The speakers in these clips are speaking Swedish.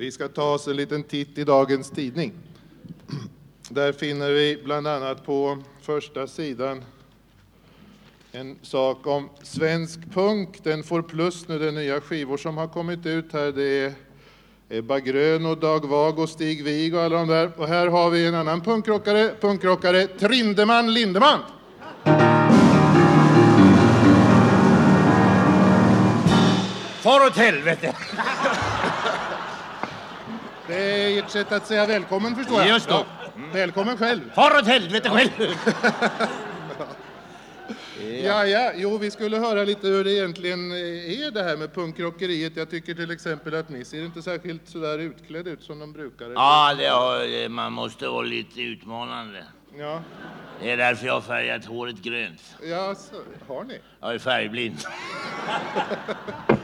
Vi ska ta oss en liten titt i dagens tidning. Där finner vi bland annat på första sidan en sak om svensk punk. Den får plus nu, de nya skivor som har kommit ut här. Det är Ebba Grön och Dag Vag och Stig Wig och alla de där. Och här har vi en annan punkrockare, punkrockare Trindeman Lindeman. Far åt helvete! Det är ert sätt att säga välkommen förstår jag. Just det. Ja. Välkommen själv. Far åt helvete själv! Ja, ja, jo, vi skulle höra lite hur det egentligen är det här med punkrockeriet. Jag tycker till exempel att ni ser inte särskilt sådär utklädd ut som de brukar. Ja, det har, man måste vara lite utmanande. Ja, Det är därför jag har färgat håret grönt. ja så, har ni? Jag är färgblind.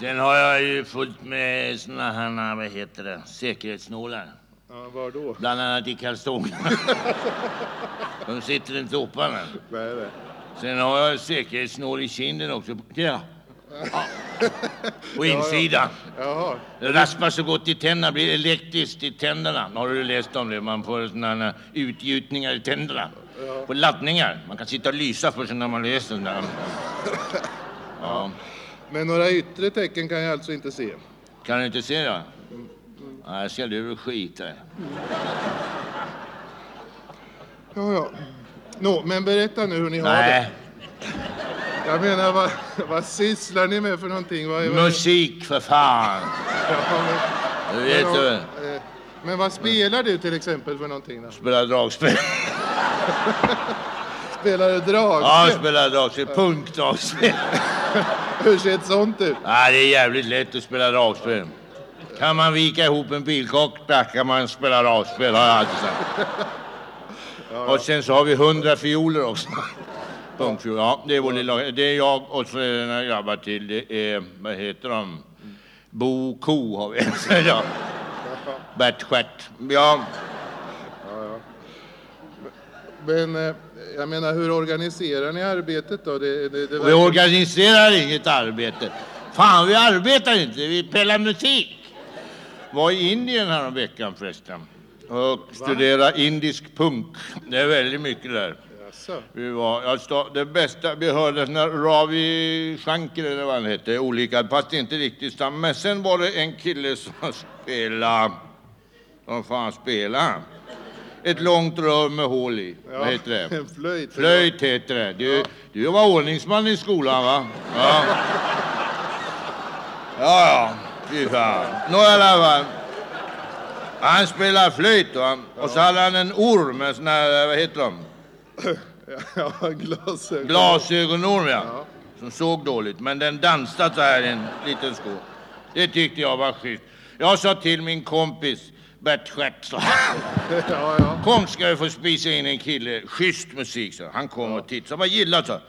Sen har jag ju fullt med såna här, vad heter det, säkerhetsnålar. Ja, var då? Bland annat i kalsongerna. De sitter inte topparna. Nej, nej. Sen har jag säkerhetsnål i kinden också. Ja. Ja. På insidan. Jaha, Det raspar så gott i tänderna, blir elektriskt i tänderna. Har du läst om det? Man får såna här utgjutningar i tänderna. På laddningar. Man kan sitta och lysa för sig när man läser den där. Ja. Men några yttre tecken kan jag alltså inte se. Kan du inte se det? Nej, ska du skita. Ja, ja. Nå, men berätta nu hur ni har Nej, det. Jag menar, vad, vad sysslar ni med för någonting? Vad, vad, musik för fan. Ja, men, Du vet men, du. eh, men vad spelar du till exempel för någonting? Då? Spela dragspel. Spelar du dragspel? Ja, spela dragspel. Punkdragspel. Hur ser ett sånt ut? Ja, det är jävligt lätt att spela dragspel. Kan man vika ihop en bilkocka kan man spela dragspel, har jag alltid sagt. Och sen så har vi hundra fioler också. Ja, det är vår lilla... Det är jag och så är det några grabbar till. Det är, vad heter de? Bo Ko har vi. ja. Bert Stjärt. Ja, Men eh, jag menar, hur organiserar ni arbetet då? Det, det, det vi organiserar inget arbete. Fan, vi arbetar inte. Vi spelar musik. Var i Indien häromveckan förresten. Och studerade indisk punk. Det är väldigt mycket där. Jaså? Vi var, stod, det bästa, vi hörde när Ravi Shankar eller vad han hette, olika, fast inte riktigt samma. Men sen var det en kille som spelade, vad fan spelade han? Ett långt rör med hål i. Vad heter det? En flöjt. Flöjt heter det. Du, du var ordningsman i skolan va? Ja. Ja, ja. Fy fan. Nå i alla fall. Han spelade flöjt och, han, och så hade han en orm, en sån här, vad heter de? Ja, glasögon. Glasögonorm ja. Som såg dåligt, men den dansade så här i en liten sko. Det tyckte jag var schysst. Jag sa till min kompis Bert Stjärt, Ja, ja. Kom ska vi få spisa in en kille, schysst musik så. Han kom och tittade, vad gillar så.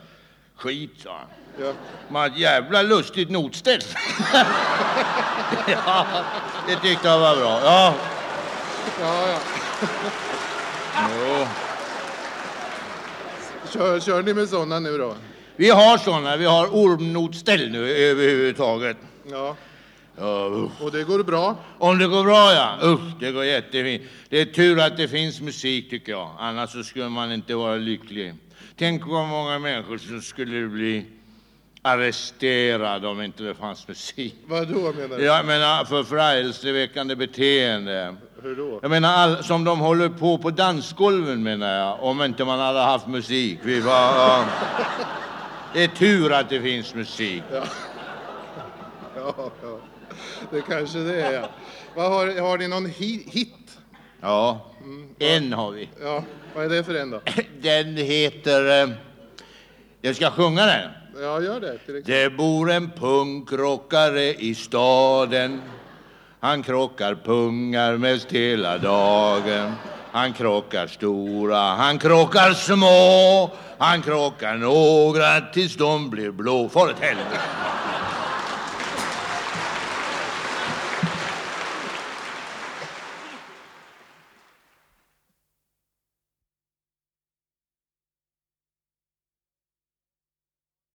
Skit sa han. ja. Man jävla lustigt notställ. ja, det tyckte jag var bra. Ja. ja, ja. Jo. Kör, kör ni med sådana nu då? Vi har såna, vi har ormnotställ nu överhuvudtaget. Ja. Ja. Och det går bra? Om det går bra ja, usch, det går jättefint. Det är tur att det finns musik tycker jag, annars så skulle man inte vara lycklig. Tänk vad många människor som skulle bli arresterade om inte det fanns musik. Vad då menar du? Jag menar för förargelseväckande beteende. Hur då? Jag menar all, som de håller på på dansgolven menar jag, om inte man hade haft musik. Vi var, ja. Det är tur att det finns musik. Ja, ja. Det kanske det är. Vad har, har ni någon hi- hit? Ja, en har vi. Ja, vad är det för en då? Den heter... eh, Jag ska sjunga den. Ja, gör det. Till exempel. Det bor en punkrockare i staden. Han krockar pungar mest hela dagen. Han krockar stora, han krockar små. Han krockar några tills de blir blå. Far åt helvete.